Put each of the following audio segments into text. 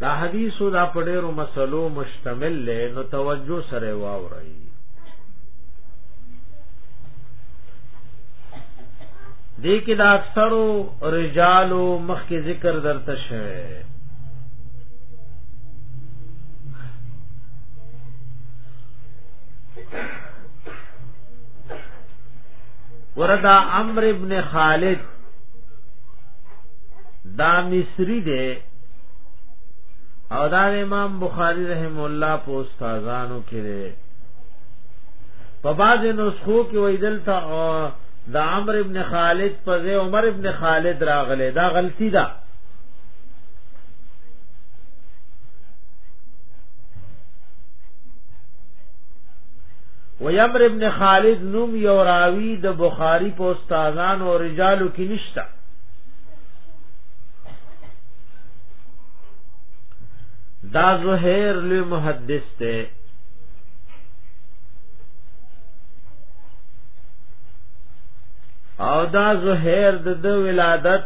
دا حدیث دا په ډیرو مسلو مشتمل لې نو توجه سره واورئ دې کې دا اکثرو رجالو مخکې ذکر درته شوه وردا عمرو ابن خالد دا مصری دی او دا امام بخاری رحم الله په استادانو کې دی په بعض نسخو کې وای دلته د عمرو ابن خالد په ځای عمر ابن خالد راغله دا غلطی ده و یمر ابن خالد نوم یو راوی د بخاری په استادان او رجالو کې شته دا زهیر لوی محدث ته او دا زهیر د د ولادت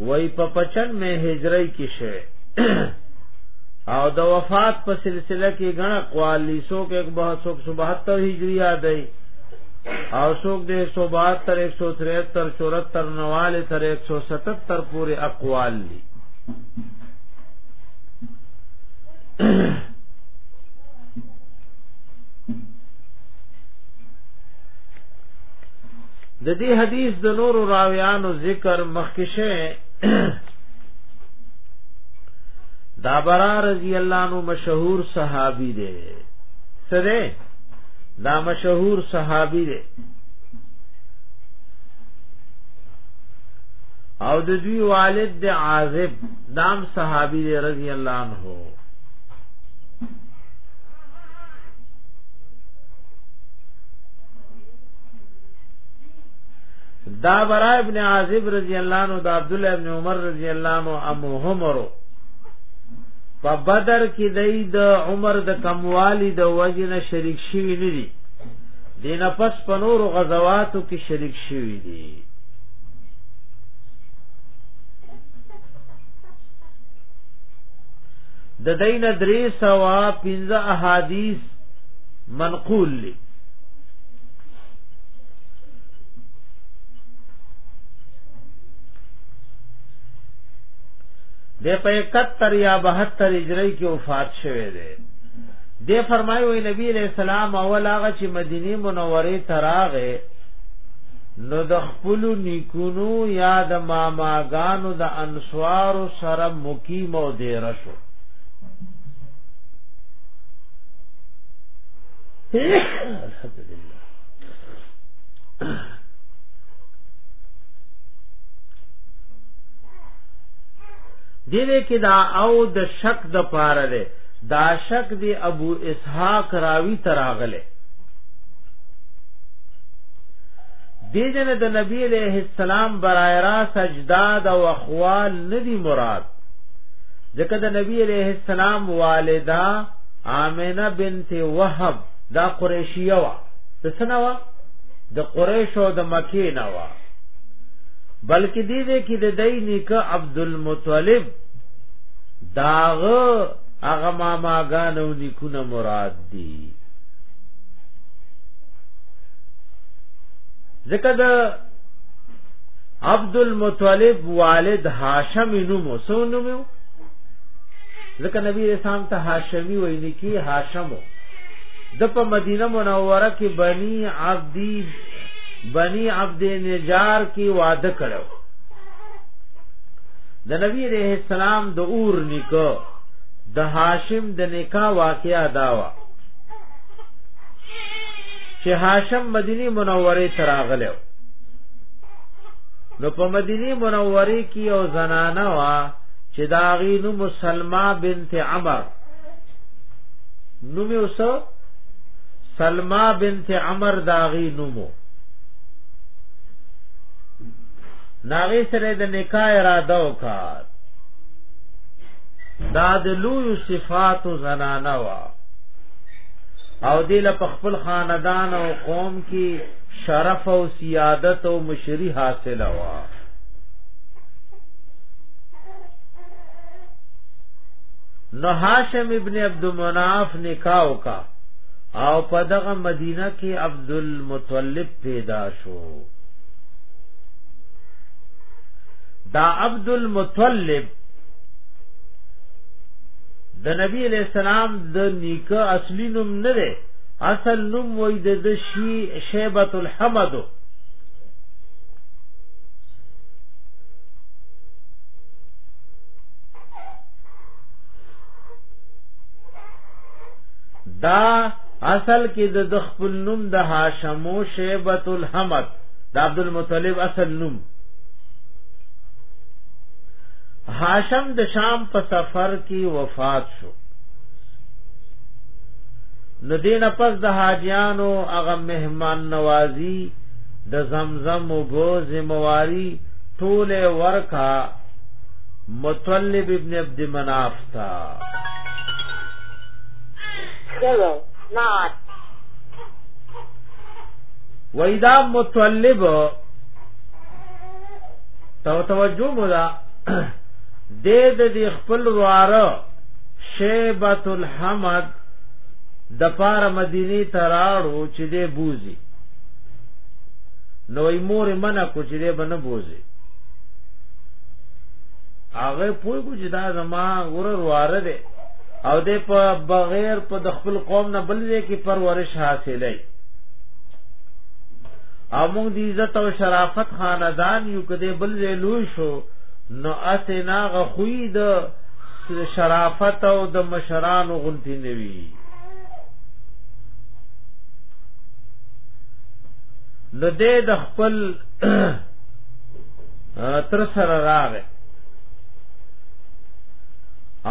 وای په پچن مې هجری کې شوه او د وفات په سلسله کې غنا قوالیسو کې 172 هجری یادای او څوک دې 172 تر 173 74 نواله تر 177 پورې اقوال دي د دې حدیث د نورو راویانو ذکر مخکشه دا برا رضی الله عنه مشهور صحابي دی سره دا مشهور صحابي دی او د دوی والد د عازب دام صحابي دی رضی الله عنه دا برا ابن عازب رضی الله عنه دا عبد الله ابن عمر رضی الله عنه امو همرو په بدر کې دای د عمر د کموالی د وجنه شریک شوی نه دي دین پس په نور غزواتو کې شریک شوی دي د دین درې سوا پنځه احادیث منقول لی د په 71 یا 72 هجری کې وفات شوه دی د فرمایو نبی علیہ السلام اول هغه چې مدینه منوره تراغه نو د خپل نیکونو یا د ماماګانو د انصار سره مقیم او دیر شو الحمدلله دې دې کې دا او د شک د پاره ده دا شک دی ابو اسحاق راوی تراغله دې دې د نبی له السلام برای را سجداد او اخوال ندی مراد ځکه د نبی له السلام والدا آمنه بنت وهب دا قریشیه وا د سنوا د قریش او د مکی نه وا بلکې دې دې کې د دای نیکه عبد المطلب داغه هغه ماماګانو نیکونه مراد دي ځکه د عبد المطلب والد هاشم نوم وسونو مو ځکه نبی رسام ته هاشمی وای نکی هاشمو د په مدینه منوره کې بنی عبدی بنی عبد نجار کی واده کړو د نبی علیہ السلام د اور نکو د هاشم د نکاح واقعا داوا چې هاشم مدینی منوره تراغلو نو په مدینی منوره کې یو زنانه وا چې داغي نو مسلمه بنت عمر نو مې اوسه سلمہ بنت عمر داغي نومو ناغي سره د نکاح اراده وکړه دا د لوی صفات زنانه وا او دل په خپل خاندان او قوم کې شرف او سیادت او مشری حاصله وا نو هاشم ابن عبد مناف نکاح وکا او په دغه مدینه کې عبد المطلب پیدا شو دا عبد المطلب د نبی علیہ السلام د نیکه اصلي نوم نه دی اصل نوم وای د شی شیبت الحمد دا اصل کې د دخپل نوم د هاشمو شیبت الحمد د عبد المطلب اصل نوم هاشم د شام په سفر کې وفات شو نو دین پس د حاجیانو هغه مهمان نوازی د زمزم او بو زمواري ټوله ورکا مطلب ابن عبد مناف تا سره نات وېدا مطلب تو توجه مولا د دې خپل واره شیبت الحمد د پار مدینی تراړو چې دې بوزي نوې مور منه کو چې دې بنه بوزي هغه پوه کو چې دا زما ورور واره دی او د په بغیر په د خپل قوم نه بل ځای کې پرورش حاصلې او موږ د عزت او شرافت خاندان یو کده بل ځای لوی شو نو اسنا غخوی د شرافت او د مشران غنتی نوی نو د خپل تر سره راغې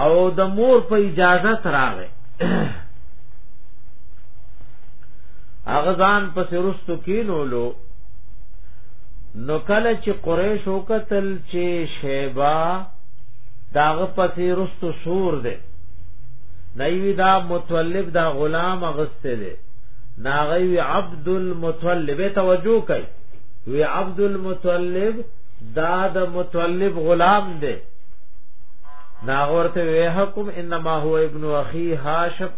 او د مور په اجازه راغې هغه ځان په سرستو کې نولو نو کله چې قریش وکتل چې شیبا داغه پسې رستو سور دی نایوی دا متولب دا غلام اغسته دی ناغوی عبد المتولب توجه کوي وی عبد المطلب دا د مطلب غلام دی ناغورته ویحکم انما هو ابن اخی هاشم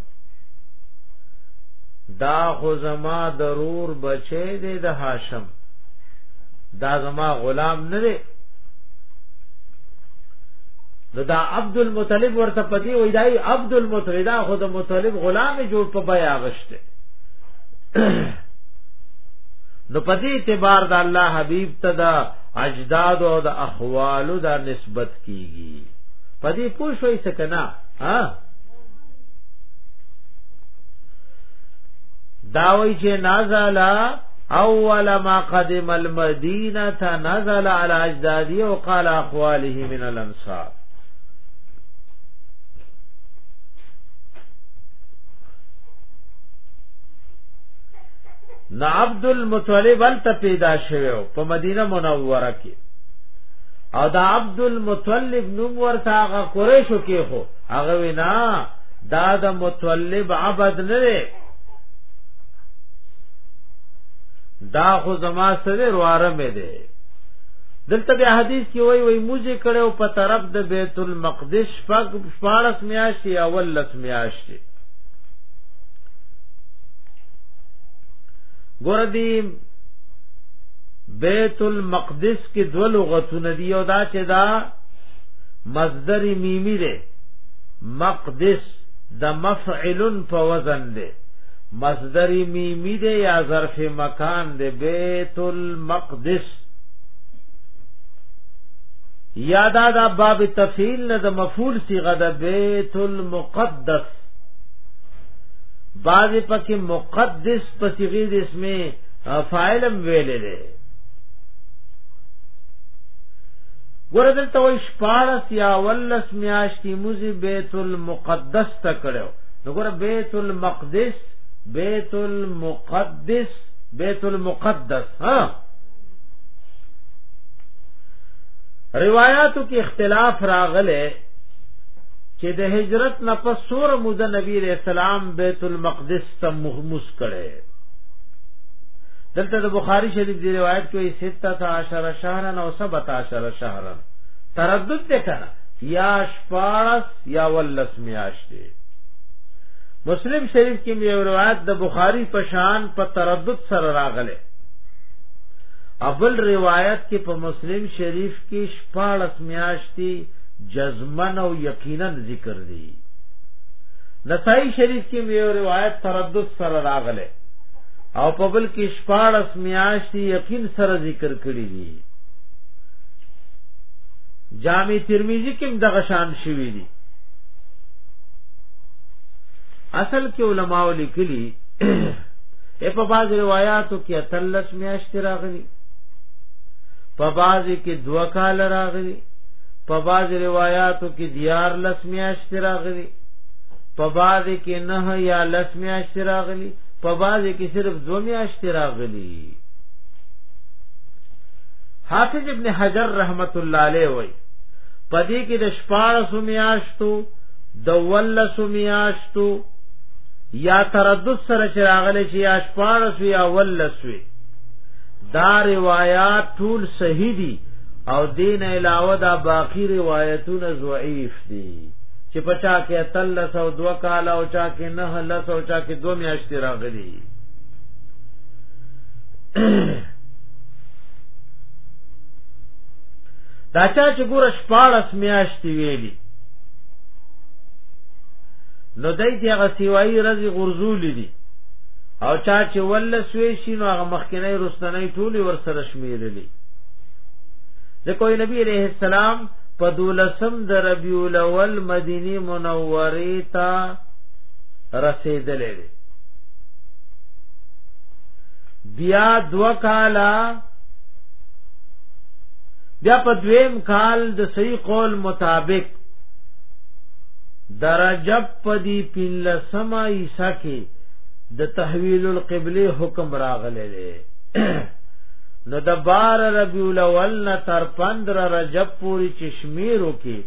دا خو زما ضرور بچی دی د هاشم دا زما غلام نه دی نو دا عبد المطلب ورته پتی وای دای عبد المطلب دا خود مطلب غلام جوړ په بیا غشته نو په دې اعتبار د الله حبيب ته دا اجداد او د اخوالو دا نسبت کیږي په دې پوه شوي څه کنه ها داوی چې نازل اول ما قدم المدینه نزل على اجدادی او قال اخواله من الانصار نه عبد المطلب الته پیدا شوی په مدینه منوره کې او دا عبد المطلب نوم ورته هغه قریشو کې خو هغه وینا دا د مطلب عبد نه دی دا خو زما سره رواره مې دی دلته بیا حدیث کې وای وای موزه کړو په طرف د بیت المقدس شپږ شپارس میاشتې اول لس میاشتې ګور دی بیت المقدس کې دو لغتونه دی او دا چې دا مصدر میمی دی مقدس د مفعل په وزن دی مصدر میمی دی یا ظرف مکان دی بیت المقدس یادا دا باب تفعیل نه د مفعول صيغه د بیت المقدس بعض پکې مقدس په صيغه د اسم فاعلم ویل دي ګوره دلته وای شپارس یا ولس میاشتې موزي بیت المقدس ته کړو نو ګوره بیت المقدس بیت المقدس بیت المقدس ها روایاتو کې اختلاف راغله چې د هجرت نه پس سور موده نبی علیہ السلام بیت المقدس ته مخموس کړي دلته د بخاری شریف دی روایت کې 16 شهرن او 17 شهرن تردد ته کړه یا شپارس یا ولس میاشتې مسلم شریف کې یو روایت د بخاری په شان په تردد سره راغله اول روایت کې په مسلم شریف کې شپارس میاشتې جزمن او یقینا ذکر دی نسائی شریف کې یو روایت تردد سره راغله او په بل کې شپارس میاشتې یقین سره ذکر کړی دی جامع ترمذی کې دغه شان شوی دی اصل کې علما لیکلي په بعض روایتو کې اتلس میاشتې راغلي په بعض کې دوا کال راغلي په باز روایاتو کې دیار لس میاشتې راغلي په باز کې نه یا لس میاشتې راغلي په باز کې صرف دو میاشتې راغلي حافظ ابن حجر رحمت الله علیه وای پدې کې د شپارسو میاشتو د ولسو میاشتو یا تردد سره چراغله چې یا شپارسو یا ولسوي دا روایات ټول صحیح دي او دین علاوه دا باقی روایتونه ضعیف دي چې پچا کې تل سو دو کال او چا کې نه لس او چا کې دو میاشتې راغلي دا چا چې ګوره شپاړس میاشتې ویلي نو دای دی هغه سیوایي رزي غرزول دي او چا چې ولس وی شینو هغه مخکنی رستنی ټولی ور سره شمیرلی ځکه نبی علیہ السلام په دولسم د ربیع الاول مدینه منوره ته رسیدلې بیا دو کالا بیا په دویم کال د صحیح قول مطابق درجب پدی پنلسما عیسی کې د تحویل القبله حکم راغلی دی نو د بار ربیع الاول نه تر 15 رجب پوری چشمیرو کې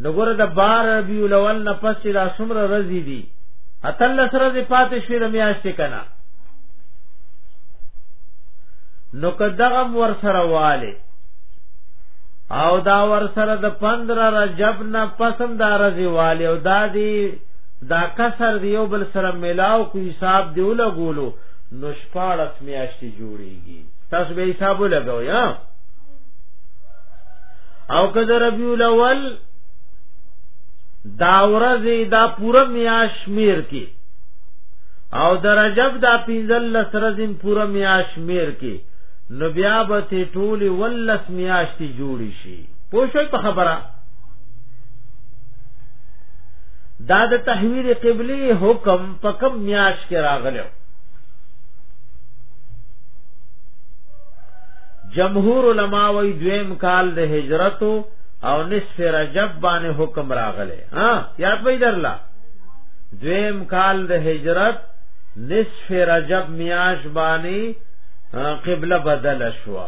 نو ګره د بار ربیع الاول نه پس لا سمره رزي دي اتل سره د پاتې شوی د میاشتې کنا نو کدغم ور سره والے او دا ور سره د 15 رجب نه پسم دا رضی والے او دا دی دا کسر دیو بل سره ملاو کو حساب دیو لګولو نو شپارس میاشتې جوړیږي تاسو به حساب لګاو یا او کده ربیع الاول دا ورځ دا پوره میاش میر کې او د رجب دا پنځل لس رزم پورا میاش میر کې نو بیا به ته ټولې ولس میاشتې جوړې شي پوه شوي په خبره دا د تحویل قبلی حکم په کم میاش کې راغلو جمهور علما وی دویم کال د هجرت او نصف رجب باندې حکم راغله ها یاد وای درلا دویم کال د هجرت نصف رجب میاش باندې قبله بدل شو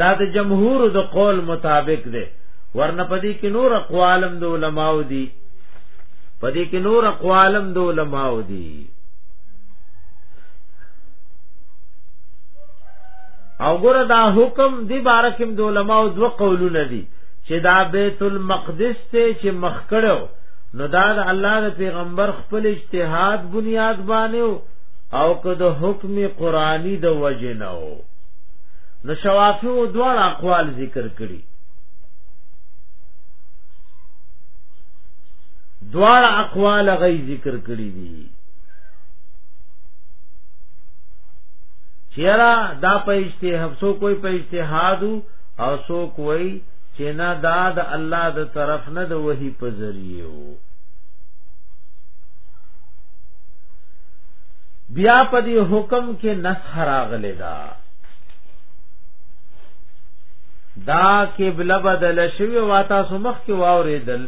دا د جمهور د قول مطابق دی ورنه پدې کې نور اقوالم د علماو دي پدې کې نور اقوالم د علماو دي او ګره دا حکم دی بارکم د علماء دو قولونه دي چې دا بیت المقدس ته چې مخ کړو نو دا د الله د پیغمبر خپل اجتهاد بنیاد باندې او که د حکم قرآنی د وجه نه و نو شوافی و دوار اقوال ذکر کړي دوار اقوال غي ذکر کړي دي چیرا دا په اجتهاد سو کوئی په اجتهاد او سو کوئی چې نه دا د الله د طرف نه د وਹੀ په ذریعہ بیا په دې حکم کې نسخ راغلی دا دا قبله بدل شوی واتا سمخ کې واوریدل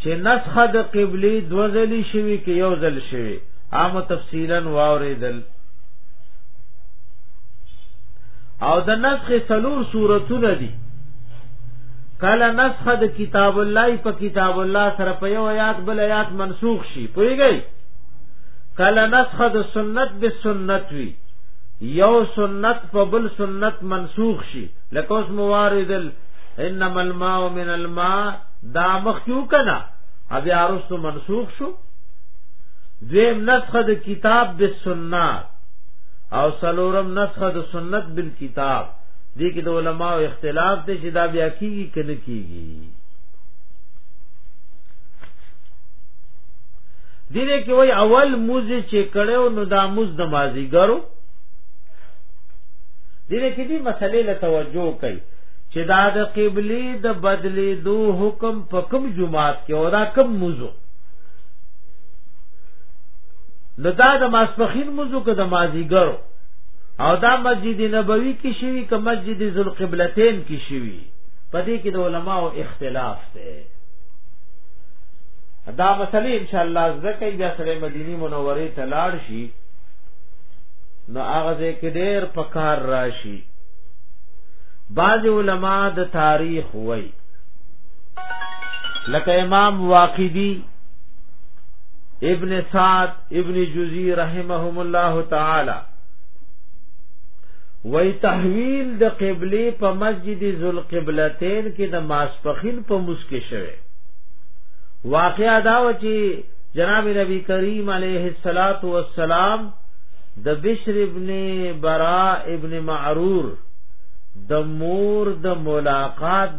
چې نسخ د قبلي دوزلی شوی کې یو ځل شوی عام تفصیلا واوریدل او د نسخ سلور صورتونه دي کله نسخ د کتاب الله په کتاب الله سره په یو آیات بل آیات منسوخ شي پوهیږئ کله نسخ د سنت به سنت وی یو سنت په بل سنت منسوخ شي لکه اوس مواردل انما الماء من الماء دا مخکیو کنا ابي ارستو منسوخ شو دویم نسخه د کتاب بالسنه او سلورم نسخه د سنت بالکتاب دې کې د علماو اختلاف دی چې دا بیا کیږي کنه کیږي دینه کې وای اول موز چې کړو نو دا موز د مازیګرو دینه کې دې مسلې له توجه کوي چې دا د قبلي د بدلې دو حکم په کوم جمعات کې او دا کوم موزو نو دا د ماسپخین مزو که د مازیګرو او دا مسجد نبوي کې شوی که مسجد ذوالقبلتین کې شوی په دې کې د علماو اختلاف دی دا مسلې ان شاء الله زکه بیا سره مدینی منوره ته لاړ شي نو هغه دې کې ډېر پکار راشي بعض علما د تاریخ وایي لکه امام واقدی ابن سعد ابن جزی رحمهم الله تعالی وی تحویل د قبله په مسجد ذوالقبلتین کې د ماسپخین په مسکه شوه واقعا دا و چې جناب نبی کریم علیه الصلاۃ والسلام د بشر ابن برا ابن معرور د مور د ملاقات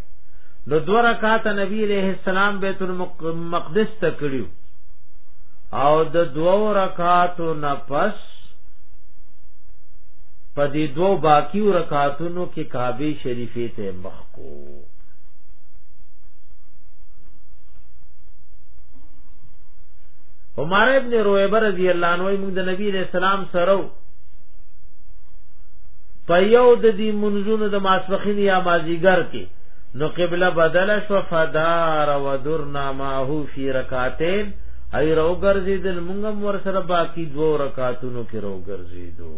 نو دو رکعات نبی علیہ السلام بیت المقدس ته کړیو او د دوو رکعاتو نفس په دې دوو باقی رکعاتونو کې کعبه شریفه ته مخ کو عمر ابن رویبه رضی الله عنه موږ د نبی علیہ السلام سره په یو د دې منځونو د ماسپخین یا مازیګر کې نو قبله بدل شو فدار ودرنا ما هو فی رکعتین ای رو ګرځیدل موږ ور سره باقی دو رکعاتونو کې رو ګرځیدو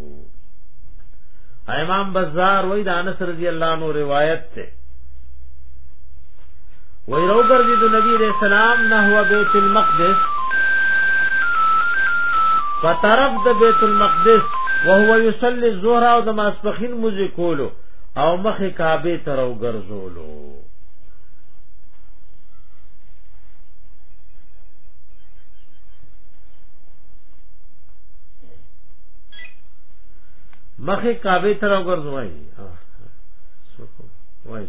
امام بازار وای د انس رضی الله عنه روایت ته وی رو گردی دو نبی علیہ السلام نحو بیت المقدس فطرف د بیت المقدس وهو یصلی الظهر او د ماسپخین موزی کولو او مخ کعبه تر او ګرځولو مخ کعبه تر او ګرځوي وایي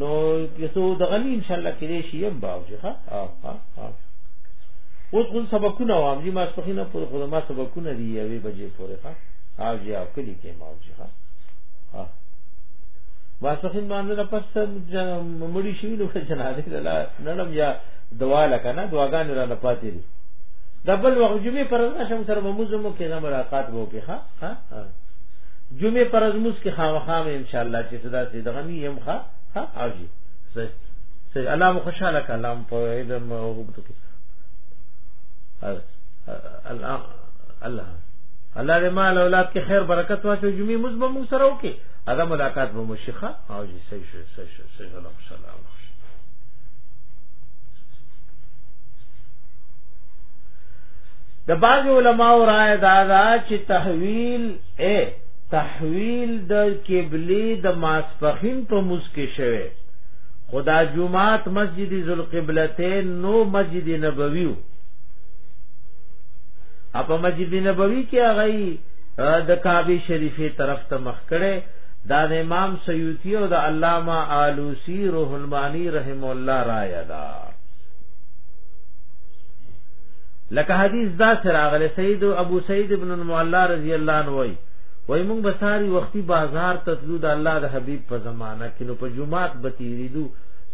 نو یسو دغنی ان شاء الله کې دې شي هم باو ها ها ها اوس خو سبقونه وام جی ما سپخینه پر خو ما سبقونه دی یوې بجې پورې ها او جی او کلی کې ما او جی ها ها ما سپخین باندې نه پس مړی شي نو جنازه لاله نړم یا دوا لکنه دواګان را نه پاتې دي دبل وخت جمعې پر ورځ شم سره مو زمو کې نه ملاقات وو کې ها ها جمعه پر از موس کې خامخا مې ان شاء الله چې صدا سي دغه مې يم ښا ها اوجي سي سي الله مو خوشاله کلام په دې مو وګورئ الله الله الله دې مال اولاد کې خیر برکت واچو جمعې موږ به موږ سره وکي ادا ملاقات به مو شيخه او جي سي شي سي شي سي الله سلام د بعض علماو رائے دا دا چې تحویل اے تحویل د قبله د ماسپخین په مسکه شوه خدا جمعات مسجد ذوالقبلتین نو مسجد نبویو اپا مسجد نبوی کې هغه د کعبه شریفه طرف ته مخ کړي دا د امام سیوطی او د علامه آلوسی روح المانی رحم الله رایه ده لکه حدیث دا سره غل سید ابو سید ابن المعلا رضی الله عنه وای وای موږ بساری وختي بازار تطلود الله د حبیب په زمانہ کې نو په جمعات بتیریدو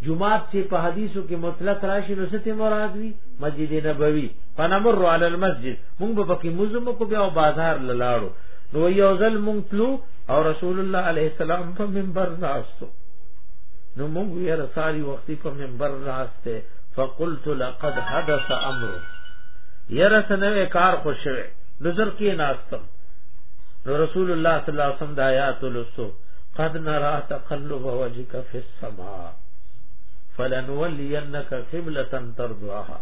جمعات چې په حدیثو کې مطلق راشي نو ستې مراد وی مسجد نبوي فنمر علی المسجد موږ په کې مزم کو بیا بازار لاړو نو یو ځل موږ تلو او رسول الله علیه السلام په منبر راستو نو موږ یې رسالي وختي په منبر راسته فقلت لقد حدث امر یره سنوي کار خو شوه نظر کې ناستم نو رسول الله صلی الله علیه وسلم د آیات لسو قد نرى تقلب وجهك في السماء فلنولينك قبلة ترضاها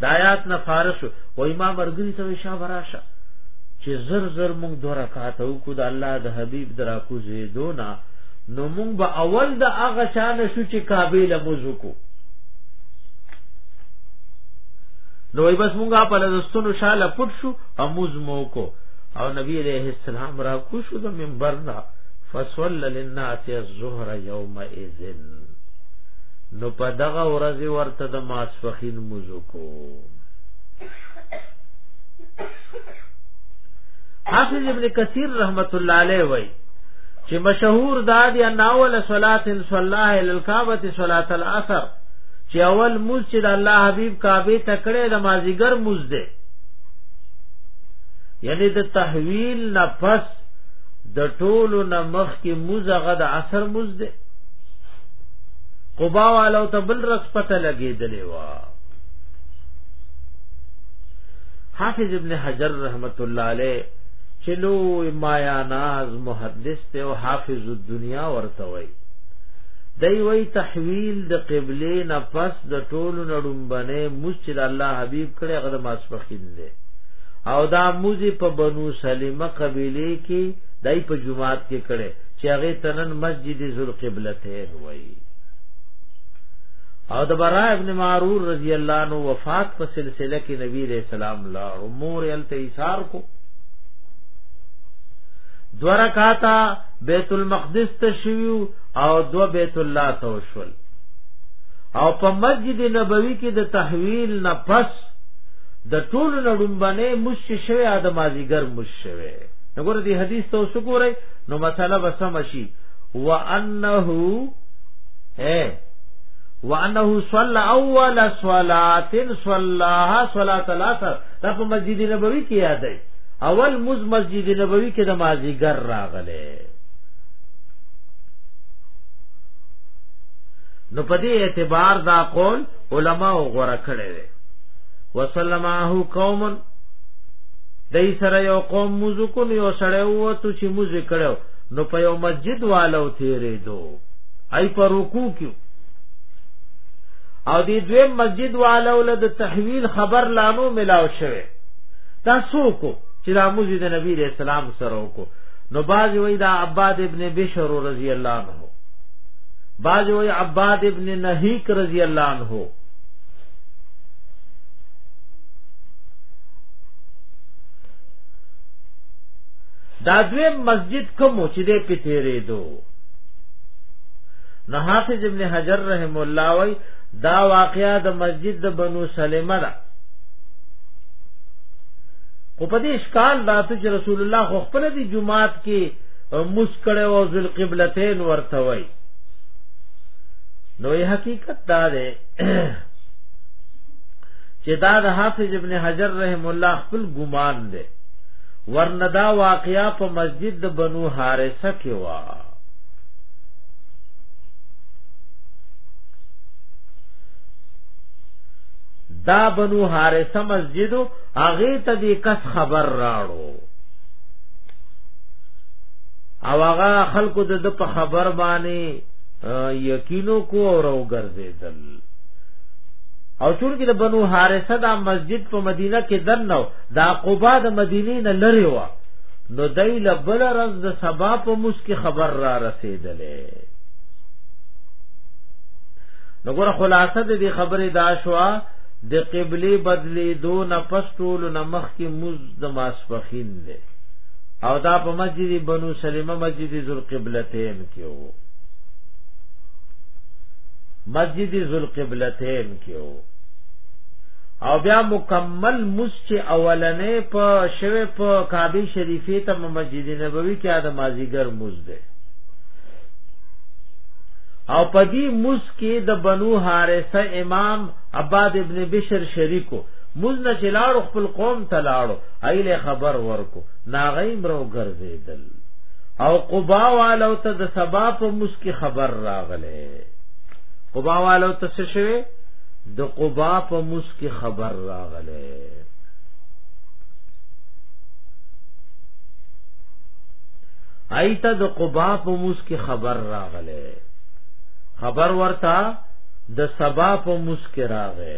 د آیات نه فارش و امام ورګری ته شاه براشه چې زر زر مونږ دوه رکعات وکړو د الله د حبیب درا کو زیدونا نو مونږ به اول د هغه شان شو چې کابل مزو کو نو وای بس مونږه په لزستونو شاله پټ شو اموز مو کو او نبی علیہ السلام را کو شو د منبر نه فصل للناس الظهر یوم اذن نو په دغه ورځ ورته د ماسفخین موزو کو حافظ ابن کثیر رحمت الله علیه وای چې مشهور دا دی ان اول صلات صلاه ال الکعبه صلات العصر چې اول موز چې د الله حبیب کعبه تکړه د مازیګر موز دی یعنی د تحویل نه پس د ټولو نه مخ کې موز هغه د عصر موز دی قبا والو ته بل رس پته لګېدلې وا حافظ ابن حجر رحمت الله علیه چلو مایا ناز محدث ته او حافظ الدنیا ورته وای دی وای تحویل د قبله نه پس د ټولو نړم بنه مسجد الله حبیب کړه غد ماسپخین دی او دا موزی په بنو سلیمه قبیله کې دای په جمعات کې کړه چې هغه تنن مسجد ذل قبلتین وای او د برا ابن معرور رضی الله عنه وفات په سلسله کې نبی رسول الله مور یې هلته ایثار کو دو رکاتا بیت المقدس ته شویو او دو بیت الله ته وشول او په مسجد نبوي کې د تحویل نه پس د ټولو نړمبنه مش شوی ادم ازګر مش شوی وګوره دې حدیث ته اوس ګورئ نو مساله وسم شي وانه اے وانه صلى اول صلاه صلاها صلاه العصر دا په مسجد نبوي کې یاد دی اول مز مسجد نبوي کې د مازیګر راغله نو په دې اعتبار دا قول علما غوړه کړي دي وسلمه قوم دای سره یو قوم موزو کو یو سره وو ته چې موزه کړو نو په یو مسجد والو تیرې دو ای پر رکوع کیو او دی دوی مسجد والو له د تحویل خبر لانو ملاو شوه تاسو کو چې د موزي د نبی رسول الله سره وکړو نو باز وی دا عباد ابن بشر رضی الله عنه باز وی عباد ابن نهیک رضی الله عنه دا دوی مسجد کوم چې دې پتیرې دوه نو حافظ ابن حجر رحم الله وای دا واقعا د مسجد د بنو سلمہ دا خو په دې اشکال راته چې رسول الله خو خپل دی جمعات کې مسکړه او ذل قبلتین ورته وای نو یې حقیقت دا ده چې دا د حافظ ابن حجر رحم الله خپل ګمان ده ورندا واقعا په مسجد د بنو حارثه کې وا دا بنو حارثه مسجد هغه ته دې کس خبر راړو او هغه خلکو د په خبر باندې یقینو کو او رو ګرځیدل او چون کې د بنو حارثه دا مسجد په مدینه کې دنو دا قبا د مدینې نه لری و نو دای له بل رز د سبا په موس کې خبر را رسیدلې نو ګره خلاصه د دې خبرې دا شوا د قبله بدلی دو نه پستول نه مخ کې موز د ماسپخین دی او دا په مسجد بنو سلمہ مسجد ذل قبلتین کې وو مسجد ذل قبلتین کې وو او بیا مکمل مس چې اولنې په شوه په کعبه شریفه ته مسجد نبوي کې د مازیګر موز ده او پدی موس کې د بنو حارثه امام عباد ابن بشر شریکو موز نه چلاړو خپل قوم تلاړو ایله خبر ورکو ناغیم رو ګرځیدل او قبا والو ته د سبا په موس کې خبر راغله قبا والو ته څه شوه د قبا په موس کی خبر راغله ایت د قبا په موس کی خبر راغله خبر ورتا د سبا په موس کی راغله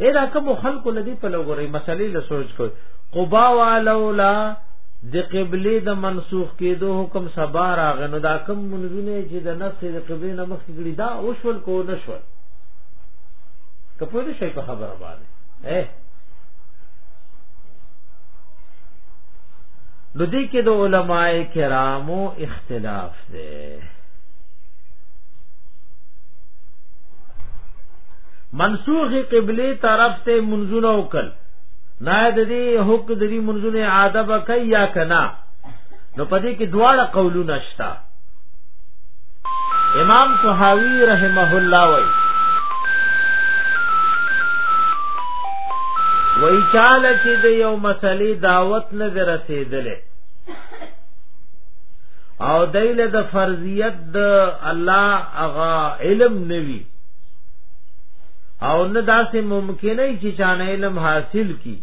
اې دا کوم خلکو لدی په لګوري مسلې له سوچ کوي قبا والولا د قبله د منسوخ کېدو حکم سبا راغی نو دا کوم منځونه چې د نسخ د قبله نه مخکې کړي دا اوشول کو نشول کپوی نه شي په خبره باندې اے نو دې کې د علماء کرامو اختلاف دی منسوخ قبله طرف ته منځونه وکړي نه د دې حق د دې منځونه عاده به کوي یا کنا نو پدې کې دواړه قولونه شته امام صحاوی رحمه الله وای وای چاله چې د یو مسلې دعوت نه رسیدلې او دایله د فرضیت د الله اغا علم نوي او نه داسې ممکنه چې چانه علم حاصل کی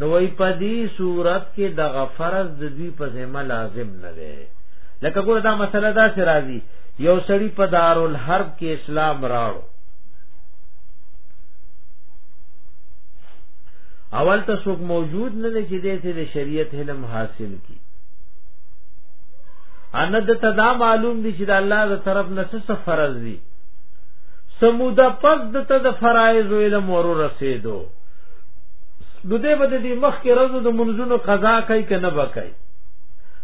نوې پدی صورت کې د غفرز د دوی په ذمہ لازم نه دی لکه ګور دا مسله دا سي راځي یو سړی په دارالحرب کې اسلام راړو اول ته څوک موجود نه دی چې دې ته د شریعت علم حاصل کی ان د تدا معلوم دي چې د الله د طرف نه څه فرض دي سمودا پس د ته د فرایض علم ور رسیدو نو دې بده دې مخ کې رزو د منځونو قضا کوي کنه بکای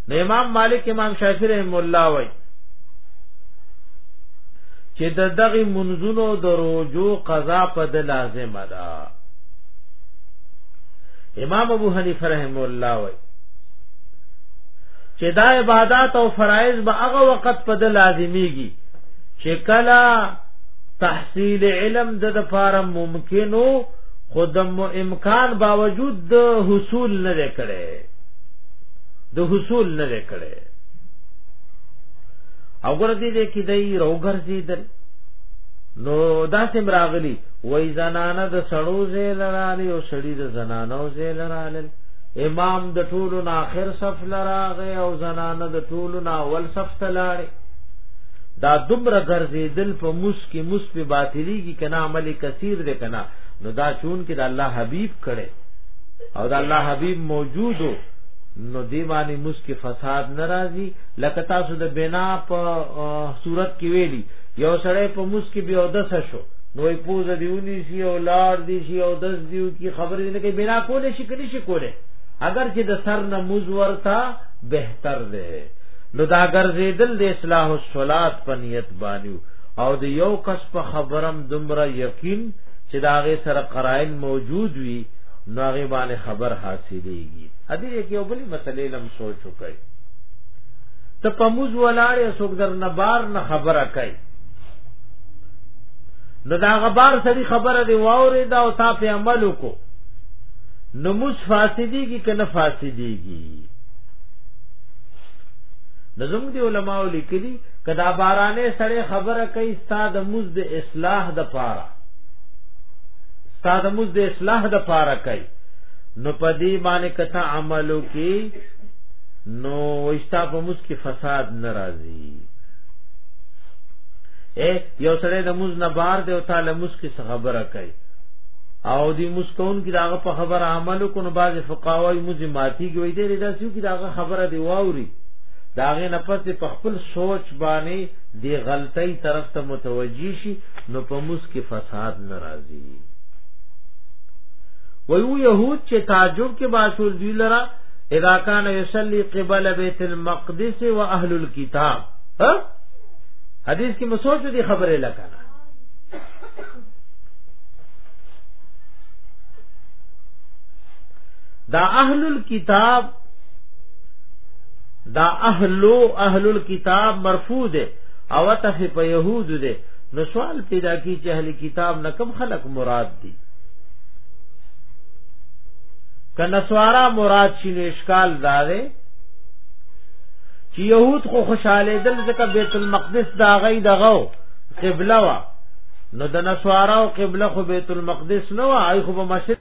نو امام مالک امام شافعی رحم الله وای چې د دغه منځونو د روجو قضا په د لازم ده امام ابو حنیفه رحم الله وای چې دا عبادت او فرایض به هغه وخت په د لازمیږي چې کله تحصیل علم د لپاره ممکنو خودم امکان باوجود د حصول نه کړي د حصول نه کړي او ګور دې دې کې دای روغر زیدل نو دا سم راغلی وای زنانه د سړو زیل رالی او سړی د زنانو زیل رالی امام د ټولو نه اخر صف لراغه او زنانه د ټولو نه اول صف ته لاړې دا دومره ګرځېدل په موس کې موس په باطلی کې کنا عمل کثیر دی کنا نو دا چون کې د الله حبیب کړي او د الله حبیب موجودو نو دی باندې موس کې فساد ناراضي لکه تاسو د بنا په صورت کې ویلي یو سړی په موس کې بیا دسه شو نو پوز دیونی سی او لار دی سی او دس دیو کی خبر دې نه کوي بنا کولې شي کړي شي کولې اگر چې د سر نه موز ورتا بهتر دی نو دا ګرځیدل د اصلاح الصلات په نیت باندې او د یو کس په خبرم دمره یقین چې دا غي سره قرائن موجود وي نو هغه باندې خبر حاصلېږي ا دې کې یو بل مسلې لم سوچ وکړي ته پموز ولاړې سوګ در نه بار نه خبره کوي نو دا غبار سړي خبره دی واورې دا او تا په عمل وکړو نو مس فاسدی کی کنه فاسدی کی نظم دی علماء لیکلی کدا بارانه سړی خبره کوي استاد مز د اصلاح د پاره استاد مز د اصلاح د پاره کوي نو پدی باندې کته عملو کی نو وشتا په مس کی فساد ناراضی اے یو سړی د موز نه بار دی او تعالی موس کی خبره کوي او دی مسکون کی داغه په خبره عمل کو نه باز فقاوی موزی ماتی کی وای دی داسیو کی داغه خبره دی واوري داغه نفس په خپل سوچ باندې دی غلطی طرف ته متوجی شي نو په موس کی فساد ناراضی ویو یهود چې تعجب کې باشول دی لرا اذا کان یصلی قبل بیت المقدس واهل الكتاب ها حدیث کې مسوچ دي خبره لکه دا اهل الكتاب دا اهلو اهل الكتاب مرفوع ده او تف په يهود ده نو سوال پیدا کی چې اهل کتاب نه کم خلق مراد دي کنه سوارا مراد شینو اشکال داره چې يهود خو خوشاله دل ځکه بیت المقدس دا غي دغه قبله وا نو د نسوارا او قبله خو بیت المقدس نه وا اي خو په مشرق